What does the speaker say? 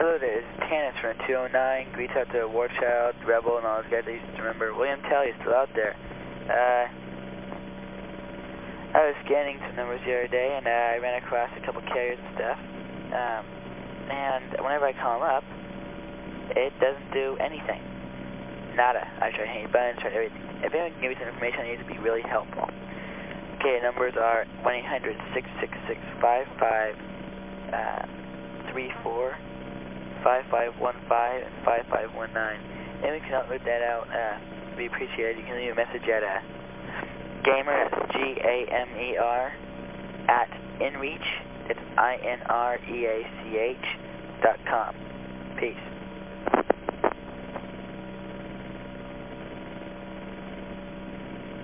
Hello there, this is Tannis from 209. Greets out to Warchild, Rebel, and all those guys I used to remember. William Talley is still out there. Uh, I was scanning some numbers the other day, and uh, I ran across a couple carriers and stuff. Um, and whenever I call them up, it doesn't do anything. Nada. I tried hitting buttons, tried everything. If anyone can give me some information, it to be really helpful. Okay, numbers are 1-800-666-5534, uh, 5515, and 5519. Anyone can help with that out, uh, we appreciate it. You can leave a message at uh, gamer, G-A-M-E-R, at inreach, it's I-N-R-E-A-C-H dot com. Peace.